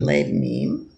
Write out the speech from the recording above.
lame